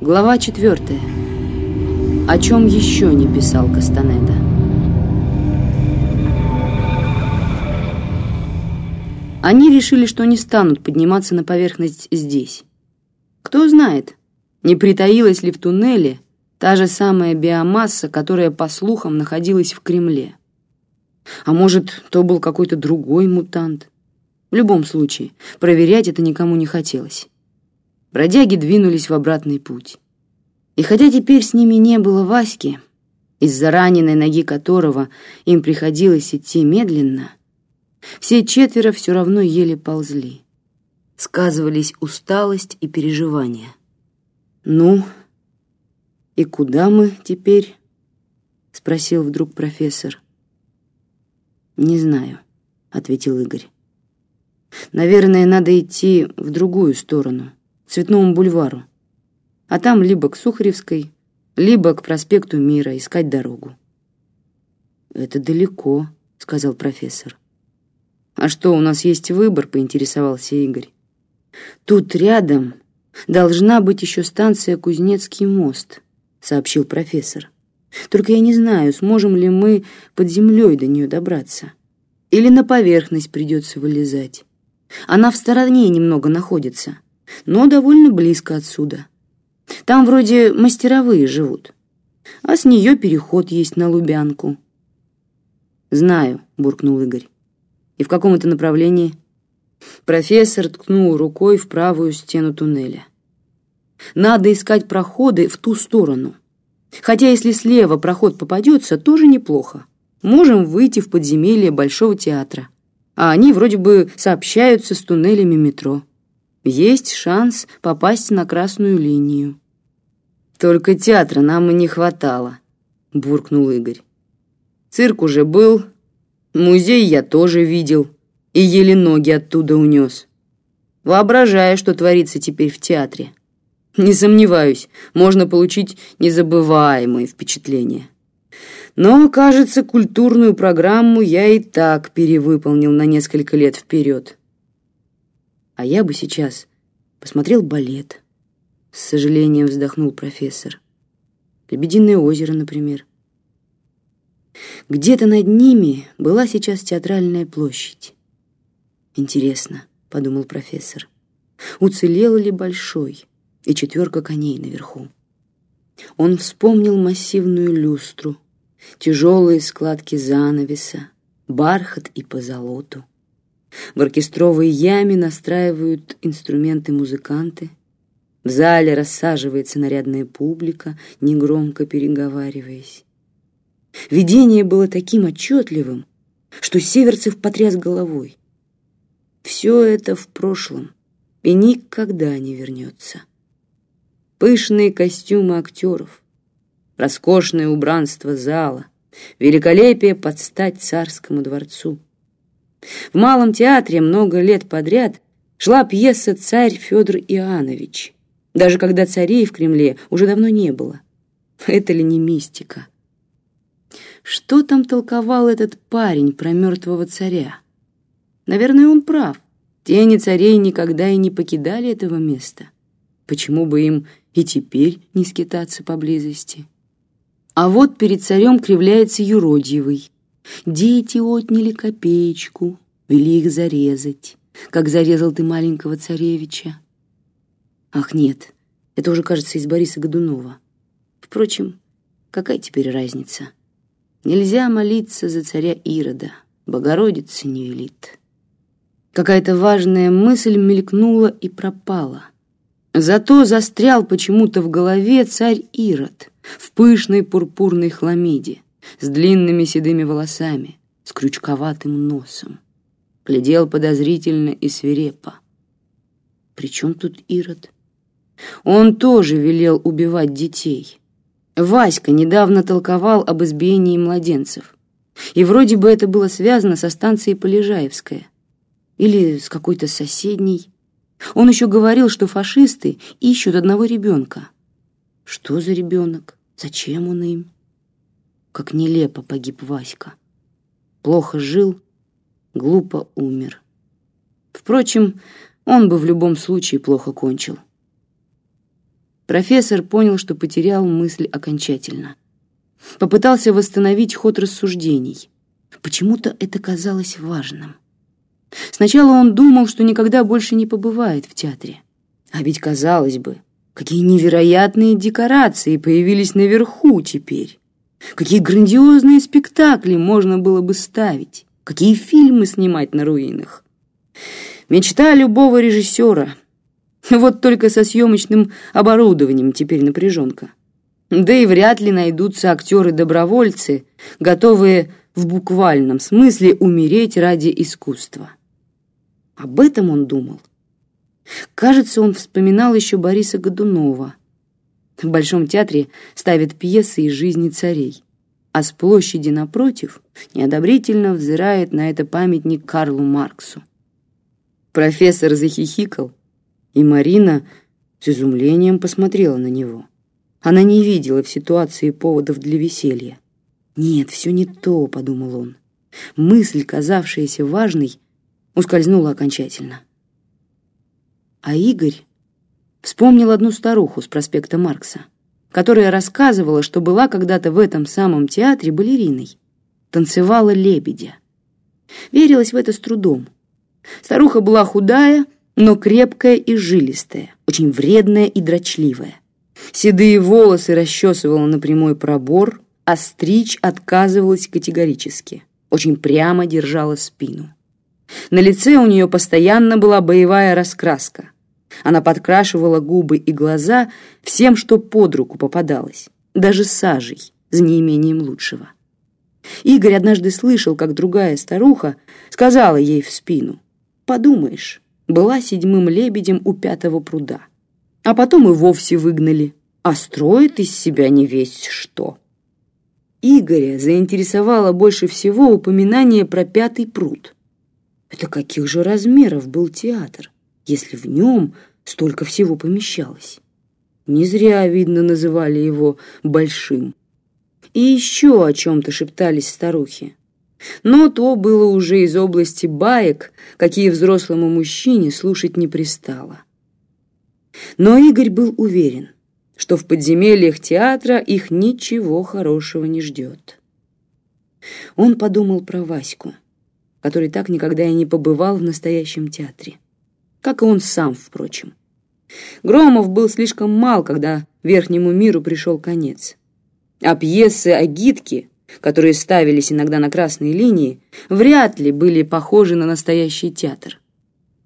Глава четвертая. О чем еще не писал Кастанеда? Они решили, что не станут подниматься на поверхность здесь. Кто знает, не притаилась ли в туннеле та же самая биомасса, которая, по слухам, находилась в Кремле. А может, то был какой-то другой мутант. В любом случае, проверять это никому не хотелось. Бродяги двинулись в обратный путь. И хотя теперь с ними не было Васьки, из-за раненой ноги которого им приходилось идти медленно, все четверо все равно еле ползли. Сказывались усталость и переживания. «Ну, и куда мы теперь?» — спросил вдруг профессор. «Не знаю», — ответил Игорь. «Наверное, надо идти в другую сторону, Цветному бульвару, а там либо к Сухаревской, либо к проспекту Мира искать дорогу». «Это далеко», — сказал профессор. «А что, у нас есть выбор?» — поинтересовался Игорь. «Тут рядом должна быть еще станция Кузнецкий мост», — сообщил профессор. Только я не знаю, сможем ли мы под землей до нее добраться. Или на поверхность придется вылезать. Она в стороне немного находится, но довольно близко отсюда. Там вроде мастеровые живут, а с нее переход есть на Лубянку. «Знаю», — буркнул Игорь. «И в каком это направлении?» Профессор ткнул рукой в правую стену туннеля. «Надо искать проходы в ту сторону. Хотя если слева проход попадется, тоже неплохо. Можем выйти в подземелье Большого театра. А они вроде бы сообщаются с туннелями метро. Есть шанс попасть на красную линию. Только театра нам и не хватало, буркнул Игорь. Цирк уже был, музей я тоже видел и еле ноги оттуда унес. Воображаю, что творится теперь в театре. Не сомневаюсь, можно получить незабываемые впечатления. Но, кажется, культурную программу я и так перевыполнил на несколько лет вперед. А я бы сейчас посмотрел балет. С сожалением вздохнул профессор. Лебединое озеро, например. Где-то над ними была сейчас театральная площадь. Интересно, подумал профессор, уцелел ли большой? и четверка коней наверху. Он вспомнил массивную люстру, тяжелые складки занавеса, бархат и позолоту. В оркестровой яме настраивают инструменты музыканты. В зале рассаживается нарядная публика, негромко переговариваясь. Видение было таким отчетливым, что Северцев потряс головой. Все это в прошлом и никогда не вернется пышные костюмы актеров, роскошное убранство зала, великолепие под стать царскому дворцу. В Малом театре много лет подряд шла пьеса «Царь Федор Иоаннович», даже когда царей в Кремле уже давно не было. Это ли не мистика? Что там толковал этот парень про мертвого царя? Наверное, он прав. Тени царей никогда и не покидали этого места. Почему бы им и теперь не скитаться поблизости. А вот перед царем кривляется юродивый. Дети отняли копеечку, вели их зарезать, как зарезал ты маленького царевича. Ах, нет, это уже, кажется, из Бориса Годунова. Впрочем, какая теперь разница? Нельзя молиться за царя Ирода, Богородица не велит. Какая-то важная мысль мелькнула и пропала. Зато застрял почему-то в голове царь Ирод в пышной пурпурной хламиде, с длинными седыми волосами, с крючковатым носом. Глядел подозрительно и свирепо. При чем тут Ирод? Он тоже велел убивать детей. Васька недавно толковал об избиении младенцев. И вроде бы это было связано со станцией Полежаевская. Или с какой-то соседней. Он еще говорил, что фашисты ищут одного ребенка. Что за ребенок? Зачем он им? Как нелепо погиб Васька. Плохо жил, глупо умер. Впрочем, он бы в любом случае плохо кончил. Профессор понял, что потерял мысль окончательно. Попытался восстановить ход рассуждений. Почему-то это казалось важным. Сначала он думал, что никогда больше не побывает в театре. А ведь, казалось бы, какие невероятные декорации появились наверху теперь. Какие грандиозные спектакли можно было бы ставить. Какие фильмы снимать на руинах. Мечта любого режиссера. Вот только со съемочным оборудованием теперь напряженка. Да и вряд ли найдутся актеры-добровольцы, готовые в буквальном смысле умереть ради искусства. Об этом он думал. Кажется, он вспоминал еще Бориса Годунова. В Большом театре ставят пьесы из жизни царей, а с площади напротив неодобрительно взирает на это памятник Карлу Марксу. Профессор захихикал, и Марина с изумлением посмотрела на него. Она не видела в ситуации поводов для веселья. «Нет, все не то», — подумал он. Мысль, казавшаяся важной, ускользнула окончательно. А Игорь вспомнил одну старуху с проспекта Маркса, которая рассказывала, что была когда-то в этом самом театре балериной, танцевала лебедя. Верилась в это с трудом. Старуха была худая, но крепкая и жилистая, очень вредная и дрочливая. Седые волосы расчесывала на прямой пробор, а стричь отказывалась категорически, очень прямо держала спину. На лице у нее постоянно была боевая раскраска. Она подкрашивала губы и глаза всем, что под руку попадалось, даже сажей, за неимением лучшего. Игорь однажды слышал, как другая старуха сказала ей в спину, «Подумаешь, была седьмым лебедем у пятого пруда, а потом и вовсе выгнали, а строит из себя не весь что». Игоря заинтересовало больше всего упоминание про пятый пруд – это каких же размеров был театр, если в нем столько всего помещалось? Не зря, видно, называли его «большим». И еще о чем-то шептались старухи. Но то было уже из области баек, какие взрослому мужчине слушать не пристало. Но Игорь был уверен, что в подземельях театра их ничего хорошего не ждет. Он подумал про Ваську который так никогда и не побывал в настоящем театре. Как и он сам, впрочем. Громов был слишком мал, когда верхнему миру пришел конец. А пьесы о гидке, которые ставились иногда на красной линии, вряд ли были похожи на настоящий театр.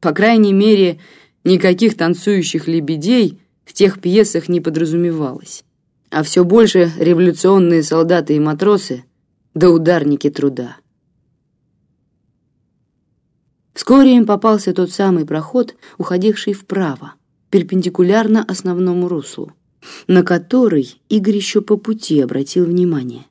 По крайней мере, никаких танцующих лебедей в тех пьесах не подразумевалось. А все больше революционные солдаты и матросы да ударники труда. Вскоре им попался тот самый проход, уходивший вправо, перпендикулярно основному руслу, на который Игорь еще по пути обратил внимание.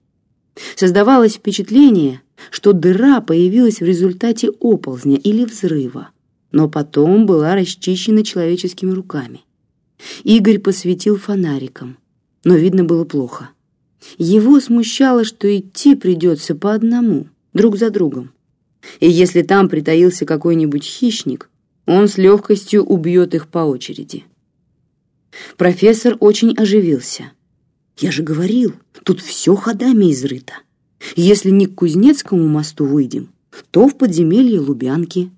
Создавалось впечатление, что дыра появилась в результате оползня или взрыва, но потом была расчищена человеческими руками. Игорь посветил фонариком, но видно было плохо. Его смущало, что идти придется по одному, друг за другом. И если там притаился какой-нибудь хищник, он с легкостью убьет их по очереди. Профессор очень оживился. «Я же говорил, тут все ходами изрыто. Если не к Кузнецкому мосту выйдем, то в подземелье Лубянки.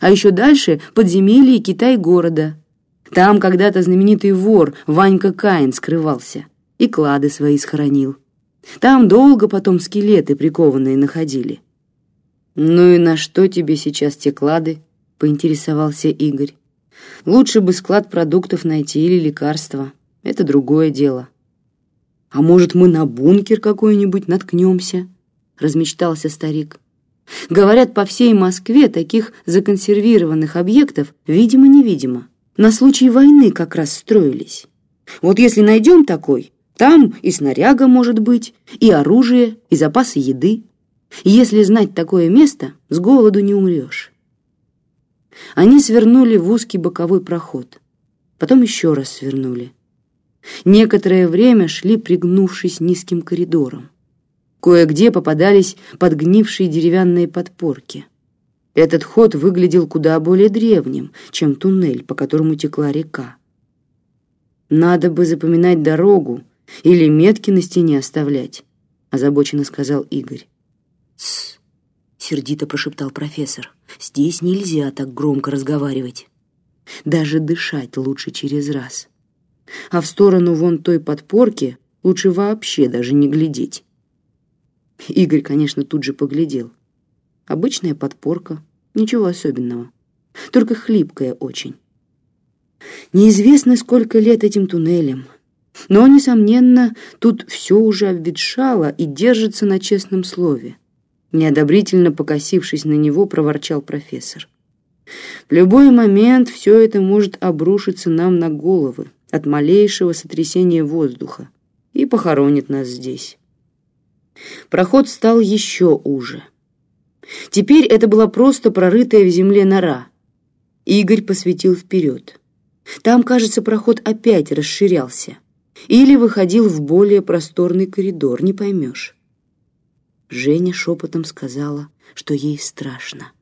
А еще дальше подземелье Китай-города. Там когда-то знаменитый вор Ванька Каин скрывался и клады свои схоронил. Там долго потом скелеты прикованные находили. «Ну и на что тебе сейчас те клады?» — поинтересовался Игорь. «Лучше бы склад продуктов найти или лекарства. Это другое дело». «А может, мы на бункер какой-нибудь наткнемся?» — размечтался старик. «Говорят, по всей Москве таких законсервированных объектов, видимо-невидимо, на случай войны как раз строились. Вот если найдем такой, там и снаряга может быть, и оружие, и запасы еды». Если знать такое место, с голоду не умрешь. Они свернули в узкий боковой проход. Потом еще раз свернули. Некоторое время шли, пригнувшись низким коридором. Кое-где попадались подгнившие деревянные подпорки. Этот ход выглядел куда более древним, чем туннель, по которому текла река. Надо бы запоминать дорогу или метки на стене оставлять, озабоченно сказал Игорь. «Тссс!» — сердито прошептал профессор. «Здесь нельзя так громко разговаривать. Даже дышать лучше через раз. А в сторону вон той подпорки лучше вообще даже не глядеть». Игорь, конечно, тут же поглядел. Обычная подпорка, ничего особенного, только хлипкая очень. Неизвестно, сколько лет этим туннелем, но, несомненно, тут все уже обветшало и держится на честном слове. Неодобрительно покосившись на него, проворчал профессор. В любой момент все это может обрушиться нам на головы от малейшего сотрясения воздуха и похоронит нас здесь. Проход стал еще уже. Теперь это была просто прорытая в земле нора. Игорь посветил вперед. Там, кажется, проход опять расширялся. Или выходил в более просторный коридор, не поймешь. Женя шепотом сказала, что ей страшно.